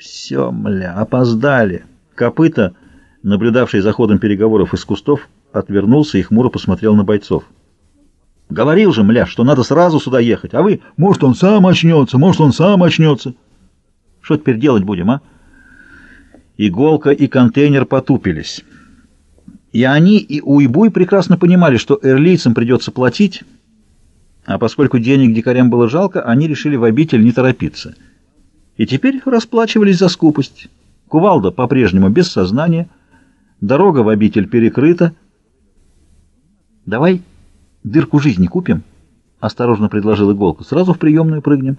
Все, мля, опоздали. Копыта, наблюдавший за ходом переговоров из кустов, отвернулся и хмуро посмотрел на бойцов. Говорил же, мля, что надо сразу сюда ехать, а вы, может, он сам очнется, может, он сам очнется. Что теперь делать будем, а? Иголка и контейнер потупились. И они, и Уйбуй прекрасно понимали, что эрлийцам придется платить, а поскольку денег дикарям было жалко, они решили в обитель не торопиться. И теперь расплачивались за скупость. Кувалда по-прежнему без сознания, дорога в обитель перекрыта. «Давай дырку жизни купим?» — осторожно предложил Иголка. «Сразу в приемную прыгнем».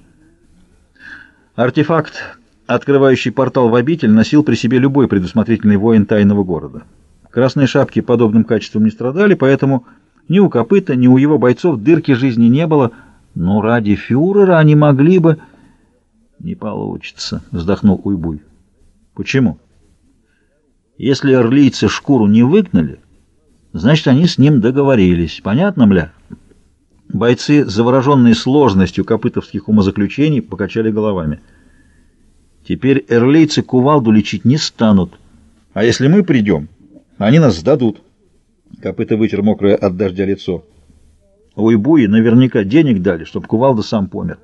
Артефакт, открывающий портал в обитель, носил при себе любой предусмотрительный воин тайного города. Красные шапки подобным качеством не страдали, поэтому ни у копыта, ни у его бойцов дырки жизни не было, но ради фюрера они могли бы... «Не получится», — вздохнул Уйбуй. «Почему?» «Если орлийцы шкуру не выгнали, значит, они с ним договорились. Понятно, мля?» Бойцы, завороженные сложностью копытовских умозаключений, покачали головами. «Теперь эрлийцы кувалду лечить не станут. А если мы придем, они нас сдадут». Копыта вытер мокрое от дождя лицо. Уйбуи наверняка денег дали, чтоб кувалда сам помер.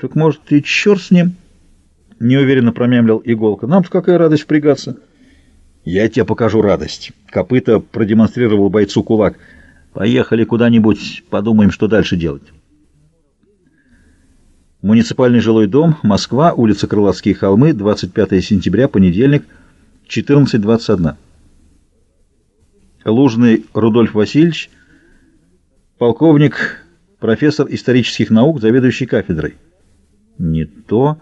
Так может, и черт с ним? Неуверенно промямлил иголка. Нам-то какая радость впрягаться. Я тебе покажу радость. Копыта продемонстрировал бойцу кулак. Поехали куда-нибудь, подумаем, что дальше делать. Муниципальный жилой дом, Москва, улица Крылатские холмы, 25 сентября, понедельник, 14.21. Лужный Рудольф Васильевич, полковник, профессор исторических наук, заведующий кафедрой. Не то.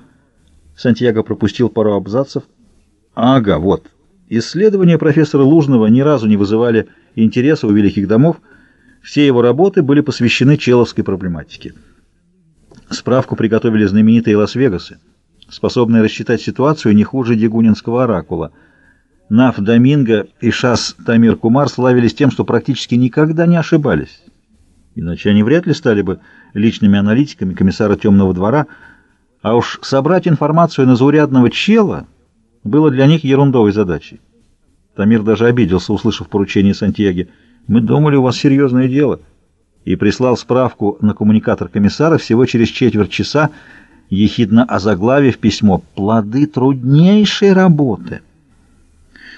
Сантьяго пропустил пару абзацев. Ага, вот. Исследования профессора Лужного ни разу не вызывали интереса у великих домов. Все его работы были посвящены человской проблематике. Справку приготовили знаменитые Лас-Вегасы, способные рассчитать ситуацию не хуже дегунинского оракула. Наф Доминго и Шас Тамир Кумар славились тем, что практически никогда не ошибались. Иначе они вряд ли стали бы личными аналитиками комиссара Темного двора, а уж собрать информацию на заурядного чела было для них ерундовой задачей. Тамир даже обиделся, услышав поручение Сантьяги. «Мы думали, у вас серьезное дело». И прислал справку на коммуникатор комиссара всего через четверть часа, ехидно озаглавив письмо «Плоды труднейшей работы».